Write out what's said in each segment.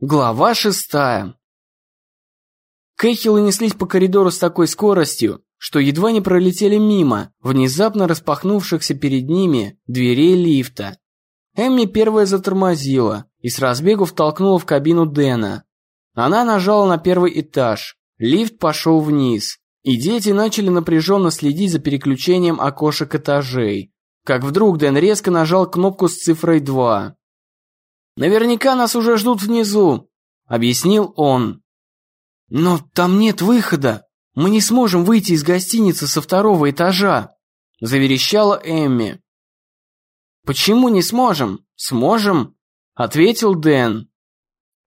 Глава шестая. Кэхиллы неслись по коридору с такой скоростью, что едва не пролетели мимо внезапно распахнувшихся перед ними дверей лифта. Эмми первая затормозила и с разбегу втолкнула в кабину Дэна. Она нажала на первый этаж, лифт пошел вниз, и дети начали напряженно следить за переключением окошек этажей. Как вдруг Дэн резко нажал кнопку с цифрой 2. «Наверняка нас уже ждут внизу», — объяснил он. «Но там нет выхода. Мы не сможем выйти из гостиницы со второго этажа», — заверещала Эмми. «Почему не сможем? Сможем», — ответил Дэн.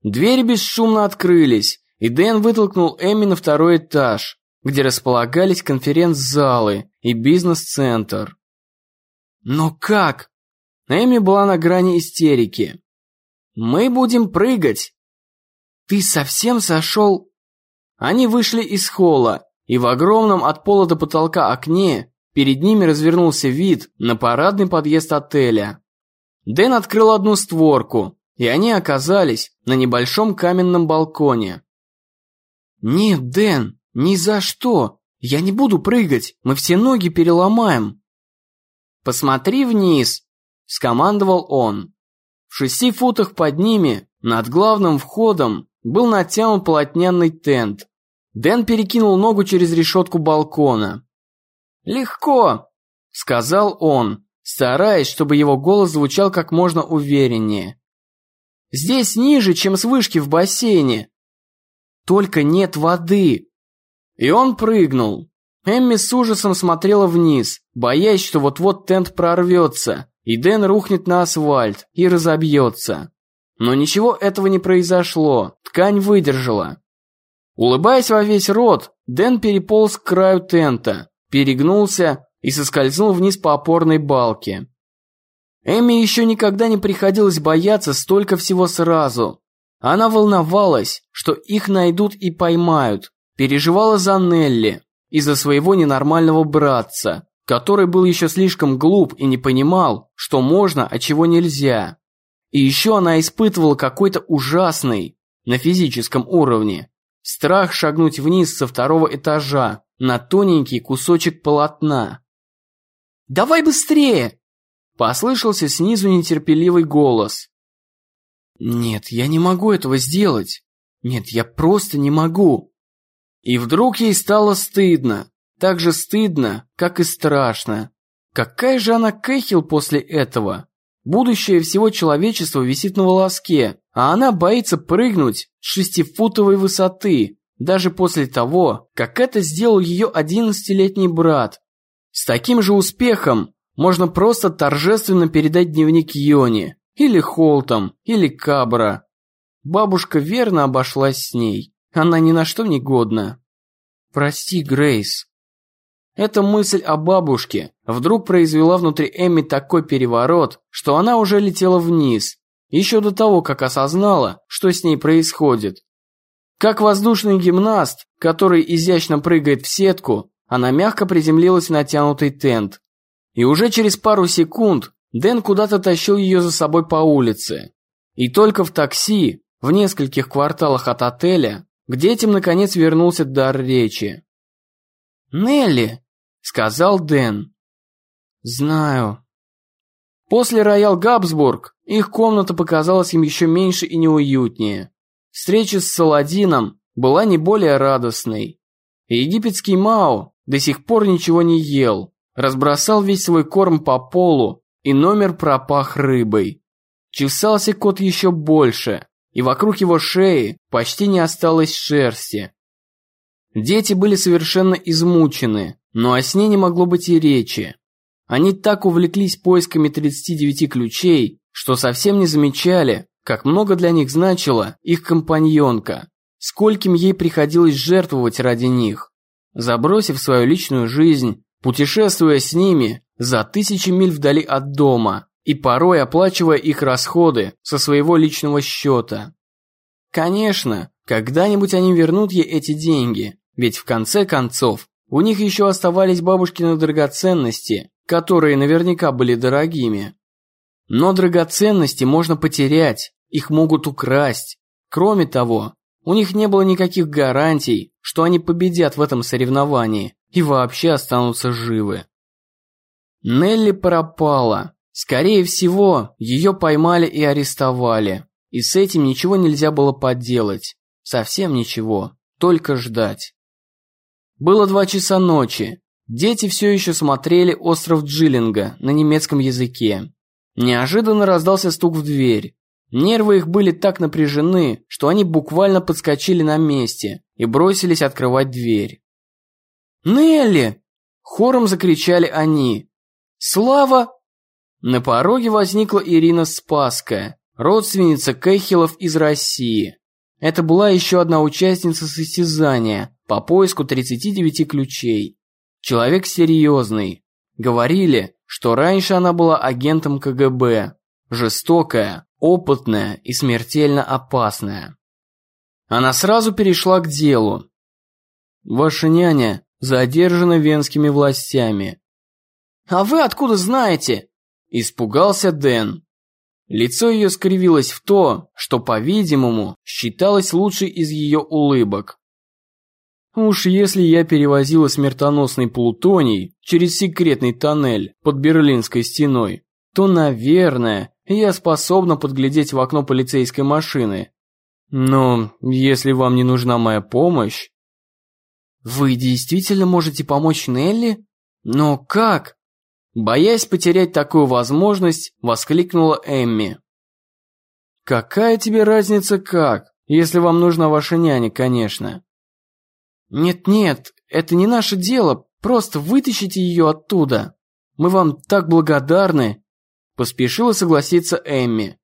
Двери бесшумно открылись, и Дэн вытолкнул Эмми на второй этаж, где располагались конференц-залы и бизнес-центр. «Но как?» Эми была на грани истерики. «Мы будем прыгать!» «Ты совсем сошел?» Они вышли из холла, и в огромном от пола до потолка окне перед ними развернулся вид на парадный подъезд отеля. Дэн открыл одну створку, и они оказались на небольшом каменном балконе. «Нет, Дэн, ни за что! Я не буду прыгать, мы все ноги переломаем!» «Посмотри вниз!» – скомандовал он. В шести футах под ними, над главным входом, был натянут полотняный тент. Дэн перекинул ногу через решетку балкона. «Легко», — сказал он, стараясь, чтобы его голос звучал как можно увереннее. «Здесь ниже, чем с вышки в бассейне. Только нет воды». И он прыгнул. Эмми с ужасом смотрела вниз, боясь, что вот-вот тент прорвется, и Дэн рухнет на асфальт и разобьется. Но ничего этого не произошло, ткань выдержала. Улыбаясь во весь рот, Дэн переполз к краю тента, перегнулся и соскользнул вниз по опорной балке. Эми еще никогда не приходилось бояться столько всего сразу. Она волновалась, что их найдут и поймают, переживала за Нелли и за своего ненормального братца, который был еще слишком глуп и не понимал, что можно, а чего нельзя. И еще она испытывала какой-то ужасный, на физическом уровне, страх шагнуть вниз со второго этажа на тоненький кусочек полотна. «Давай быстрее!» – послышался снизу нетерпеливый голос. «Нет, я не могу этого сделать. Нет, я просто не могу». И вдруг ей стало стыдно, так же стыдно, как и страшно. Какая же она Кэхил после этого? Будущее всего человечества висит на волоске, а она боится прыгнуть с шестифутовой высоты, даже после того, как это сделал ее одиннадцатилетний брат. С таким же успехом можно просто торжественно передать дневник Йони, или Холтом, или Кабра. Бабушка верно обошлась с ней, она ни на что не годна. «Прости, Грейс», эта мысль о бабушке вдруг произвела внутри Эмми такой переворот, что она уже летела вниз, еще до того, как осознала, что с ней происходит. Как воздушный гимнаст, который изящно прыгает в сетку, она мягко приземлилась в натянутый тент. И уже через пару секунд Дэн куда-то тащил ее за собой по улице. И только в такси, в нескольких кварталах от отеля, к детям наконец вернулся дар речи. «Нелли!» Сказал Дэн. Знаю. После Роял Габсбург их комната показалась им еще меньше и неуютнее. Встреча с Саладином была не более радостной. Египетский Мао до сих пор ничего не ел, разбросал весь свой корм по полу, и номер пропах рыбой. Чесался кот еще больше, и вокруг его шеи почти не осталось шерсти. Дети были совершенно измучены, но о сне не могло быть и речи. Они так увлеклись поисками 39 ключей, что совсем не замечали, как много для них значила их компаньонка, скольким ей приходилось жертвовать ради них. Забросив свою личную жизнь, путешествуя с ними за тысячи миль вдали от дома и порой оплачивая их расходы со своего личного счета. Конечно, когда-нибудь они вернут ей эти деньги, ведь в конце концов у них еще оставались бабушкины драгоценности, которые наверняка были дорогими. Но драгоценности можно потерять, их могут украсть. Кроме того, у них не было никаких гарантий, что они победят в этом соревновании и вообще останутся живы. Нелли пропала. Скорее всего, ее поймали и арестовали. И с этим ничего нельзя было поделать. Совсем ничего. Только ждать. Было два часа ночи. Дети все еще смотрели «Остров Джиллинга» на немецком языке. Неожиданно раздался стук в дверь. Нервы их были так напряжены, что они буквально подскочили на месте и бросились открывать дверь. «Нелли!» – хором закричали они. «Слава!» На пороге возникла Ирина Спасская, родственница Кэхилов из России. Это была еще одна участница состязания по поиску 39 ключей. Человек серьезный. Говорили, что раньше она была агентом КГБ. Жестокая, опытная и смертельно опасная. Она сразу перешла к делу. Ваша няня задержана венскими властями. А вы откуда знаете? Испугался Дэн. Лицо ее скривилось в то, что, по-видимому, считалось лучшей из ее улыбок. Уж если я перевозила смертоносный плутоний через секретный тоннель под Берлинской стеной, то, наверное, я способна подглядеть в окно полицейской машины. Но если вам не нужна моя помощь... Вы действительно можете помочь Нелли? Но как? Боясь потерять такую возможность, воскликнула Эмми. Какая тебе разница как, если вам нужна ваша няня, конечно. Нет-нет, это не наше дело, просто вытащите ее оттуда. Мы вам так благодарны. Поспешила согласиться Эмми.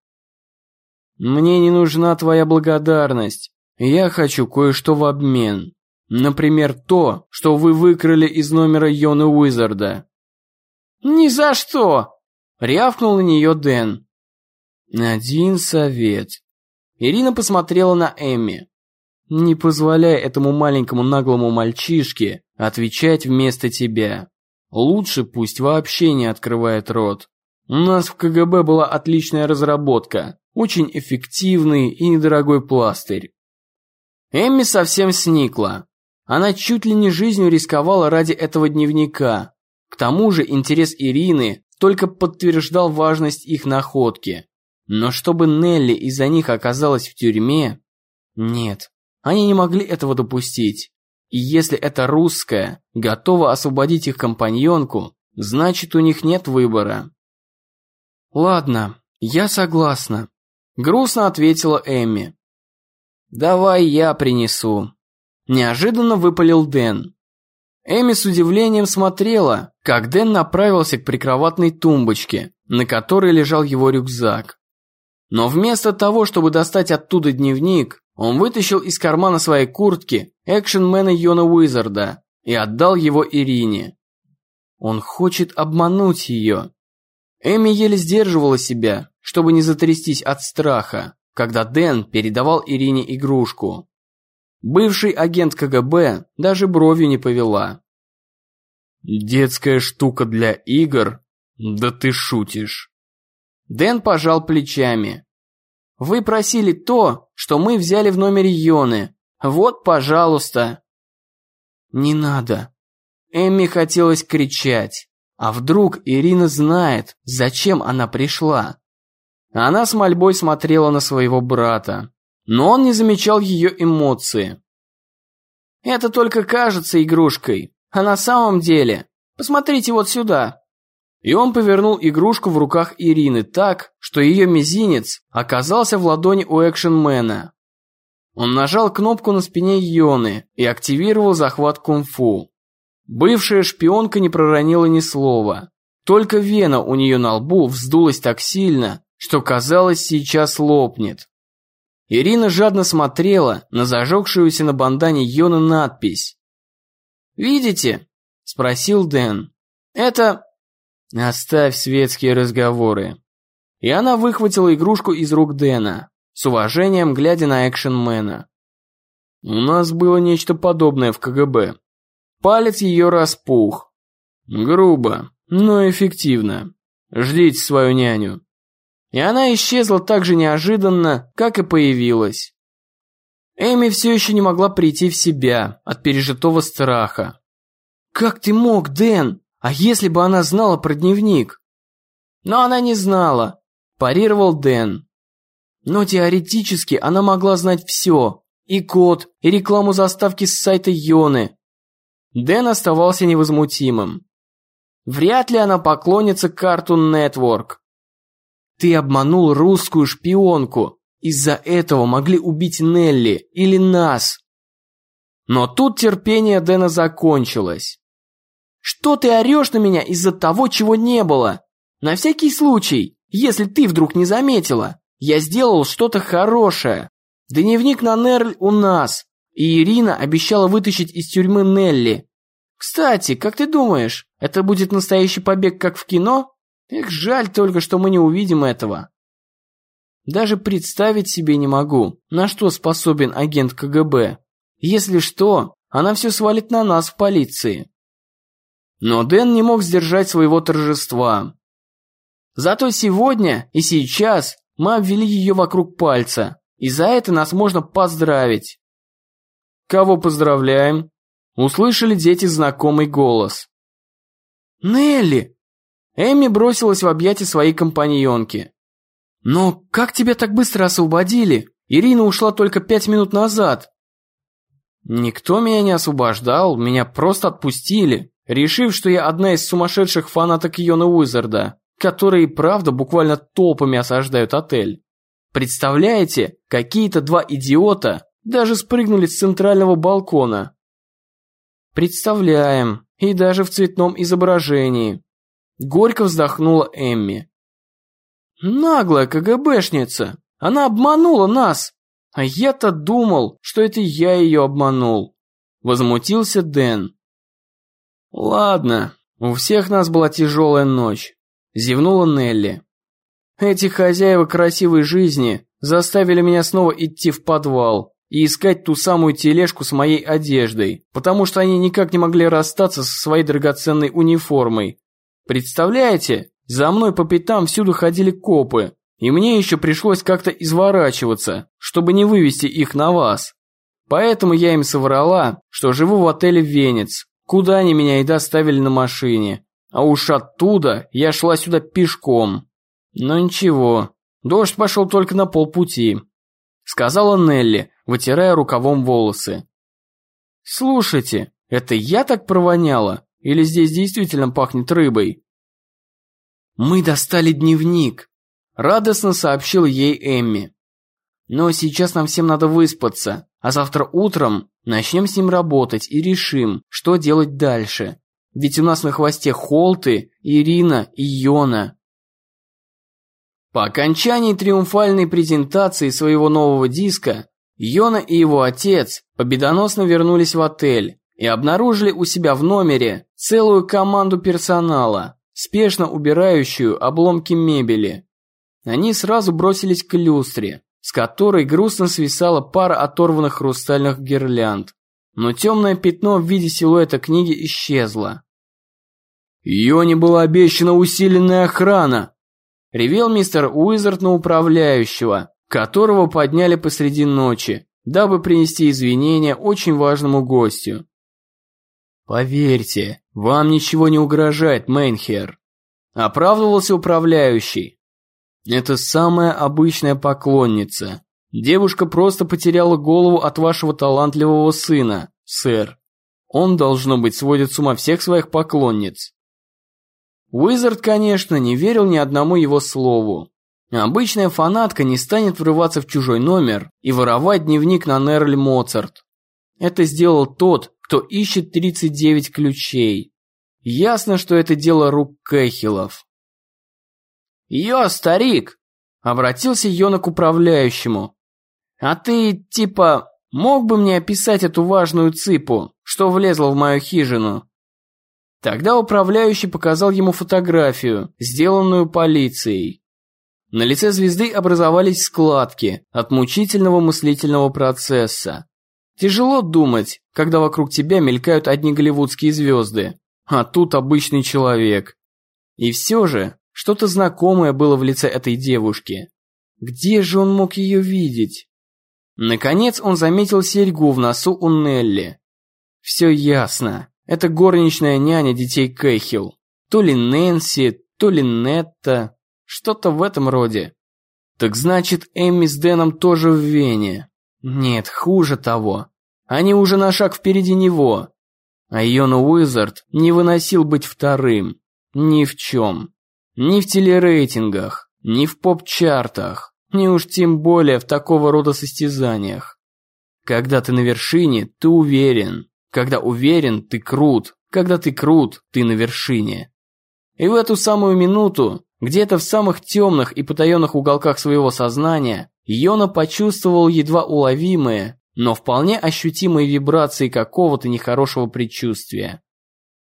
Мне не нужна твоя благодарность. Я хочу кое-что в обмен. Например, то, что вы выкрали из номера Йоны Уизарда. «Ни за что!» – рявкнул на нее Дэн. «Один совет». Ирина посмотрела на Эмми. «Не позволяй этому маленькому наглому мальчишке отвечать вместо тебя. Лучше пусть вообще не открывает рот. У нас в КГБ была отличная разработка, очень эффективный и недорогой пластырь. Эмми совсем сникла. Она чуть ли не жизнью рисковала ради этого дневника. К тому же интерес Ирины только подтверждал важность их находки. Но чтобы Нелли из-за них оказалась в тюрьме... Нет, они не могли этого допустить. И если эта русская готова освободить их компаньонку, значит у них нет выбора. «Ладно, я согласна», – грустно ответила Эмми. «Давай я принесу», – неожиданно выпалил Дэн. Эми с удивлением смотрела, как Дэн направился к прикроватной тумбочке, на которой лежал его рюкзак. Но вместо того, чтобы достать оттуда дневник, он вытащил из кармана своей куртки экшенмена Йона Уизарда и отдал его Ирине. Он хочет обмануть ее. Эми еле сдерживала себя, чтобы не затрястись от страха, когда Дэн передавал Ирине игрушку. Бывший агент КГБ даже бровью не повела. «Детская штука для игр? Да ты шутишь!» Дэн пожал плечами. «Вы просили то, что мы взяли в номере Йоны. Вот, пожалуйста!» «Не надо!» Эмми хотелось кричать. А вдруг Ирина знает, зачем она пришла? Она с мольбой смотрела на своего брата, но он не замечал ее эмоции. «Это только кажется игрушкой, а на самом деле, посмотрите вот сюда». И он повернул игрушку в руках Ирины так, что ее мизинец оказался в ладони у экшенмена. Он нажал кнопку на спине Йоны и активировал захват кунг-фу. Бывшая шпионка не проронила ни слова. Только вена у нее на лбу вздулась так сильно, что казалось сейчас лопнет. Ирина жадно смотрела на зажегшуюся на бандане Йона надпись. «Видите?» – спросил Дэн. «Это...» «Оставь светские разговоры». И она выхватила игрушку из рук Дэна, с уважением глядя на экшенмена. «У нас было нечто подобное в КГБ. Палец ее распух. Грубо, но эффективно. Ждите свою няню. И она исчезла так же неожиданно, как и появилась. Эми все еще не могла прийти в себя от пережитого страха. «Как ты мог, Дэн? А если бы она знала про дневник?» «Но она не знала», – парировал Дэн. «Но теоретически она могла знать все. И код, и рекламу заставки с сайта Йоны». Дэн оставался невозмутимым. «Вряд ли она поклонится Cartoon Network». «Ты обманул русскую шпионку. Из-за этого могли убить Нелли или нас». Но тут терпение Дэна закончилось. «Что ты орешь на меня из-за того, чего не было? На всякий случай, если ты вдруг не заметила, я сделал что-то хорошее. Дневник на Нерль у нас, и Ирина обещала вытащить из тюрьмы Нелли. Кстати, как ты думаешь, это будет настоящий побег, как в кино? Эх, жаль только, что мы не увидим этого. Даже представить себе не могу, на что способен агент КГБ. Если что, она все свалит на нас в полиции. Но Дэн не мог сдержать своего торжества. Зато сегодня и сейчас мы обвели ее вокруг пальца, и за это нас можно поздравить. Кого поздравляем? Услышали дети знакомый голос. Нелли! Эми бросилась в объятия своей компаньонки. Но как тебя так быстро освободили? Ирина ушла только пять минут назад. Никто меня не освобождал, меня просто отпустили, решив, что я одна из сумасшедших фанаток Йона Уизарда которые, правда, буквально толпами осаждают отель. Представляете, какие-то два идиота даже спрыгнули с центрального балкона. Представляем, и даже в цветном изображении. Горько вздохнула Эмми. Наглая КГБшница, она обманула нас. А я-то думал, что это я ее обманул. Возмутился Дэн. Ладно, у всех нас была тяжелая ночь. Зевнула Нелли. Эти хозяева красивой жизни заставили меня снова идти в подвал и искать ту самую тележку с моей одеждой, потому что они никак не могли расстаться со своей драгоценной униформой. Представляете, за мной по пятам всюду ходили копы, и мне еще пришлось как-то изворачиваться, чтобы не вывести их на вас. Поэтому я им соврала, что живу в отеле «Венец», куда они меня и доставили на машине. А уж оттуда я шла сюда пешком. Но ничего, дождь пошел только на полпути. Сказала Нелли, вытирая рукавом волосы. Слушайте, это я так провоняла? Или здесь действительно пахнет рыбой? Мы достали дневник, радостно сообщил ей Эмми. Но сейчас нам всем надо выспаться, а завтра утром начнем с ним работать и решим, что делать дальше. Ведь у нас на хвосте Холты, Ирина и Йона. По окончании триумфальной презентации своего нового диска, Йона и его отец победоносно вернулись в отель и обнаружили у себя в номере целую команду персонала, спешно убирающую обломки мебели. Они сразу бросились к люстре, с которой грустно свисала пара оторванных хрустальных гирлянд но темное пятно в виде силуэта книги исчезло. Ее не была обещана усиленная охрана, ревел мистер Уизард на управляющего, которого подняли посреди ночи, дабы принести извинения очень важному гостю. «Поверьте, вам ничего не угрожает, Мейнхер», – оправдывался управляющий. «Это самая обычная поклонница. Девушка просто потеряла голову от вашего талантливого сына, сэр. Он, должно быть, сводит с ума всех своих поклонниц». Уизард, конечно, не верил ни одному его слову. Обычная фанатка не станет врываться в чужой номер и воровать дневник на Нерль Моцарт. Это сделал тот, кто ищет 39 ключей. Ясно, что это дело рук Кэхилов. «Йо, старик!» – обратился Йона к управляющему. А ты, типа, мог бы мне описать эту важную цыпу, что влезла в мою хижину?» Тогда управляющий показал ему фотографию, сделанную полицией. На лице звезды образовались складки от мучительного мыслительного процесса. Тяжело думать, когда вокруг тебя мелькают одни голливудские звезды, а тут обычный человек. И все же, что-то знакомое было в лице этой девушки. Где же он мог ее видеть? Наконец он заметил серьгу в носу у Нелли. Все ясно. Это горничная няня детей Кэхилл. То ли Нэнси, то ли Нетта. Что-то в этом роде. Так значит, Эмми с Дэном тоже в Вене. Нет, хуже того. Они уже на шаг впереди него. А Йона Уизард не выносил быть вторым. Ни в чем. Ни в телерейтингах, ни в поп-чартах, ни уж тем более в такого рода состязаниях. Когда ты на вершине, ты уверен. Когда уверен, ты крут. Когда ты крут, ты на вершине. И в эту самую минуту, где-то в самых темных и потаенных уголках своего сознания, Йона почувствовал едва уловимые, но вполне ощутимые вибрации какого-то нехорошего предчувствия.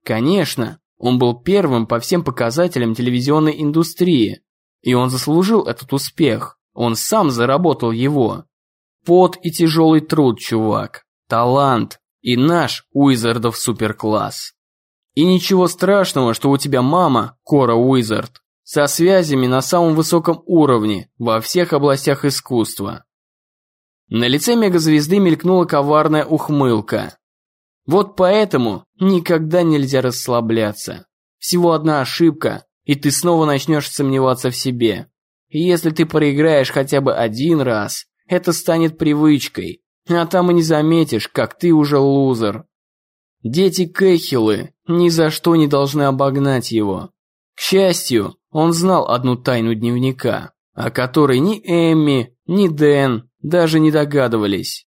Конечно, он был первым по всем показателям телевизионной индустрии, и он заслужил этот успех. Он сам заработал его. Пот и тяжелый труд, чувак. Талант. И наш Уизардов суперкласс. И ничего страшного, что у тебя мама, Кора Уизард, со связями на самом высоком уровне во всех областях искусства. На лице мегазвезды мелькнула коварная ухмылка. Вот поэтому никогда нельзя расслабляться. Всего одна ошибка, и ты снова начнешь сомневаться в себе. И если ты проиграешь хотя бы один раз, это станет привычкой, а там и не заметишь, как ты уже лузер. Дети Кэхиллы ни за что не должны обогнать его. К счастью, он знал одну тайну дневника, о которой ни Эмми, ни Дэн даже не догадывались.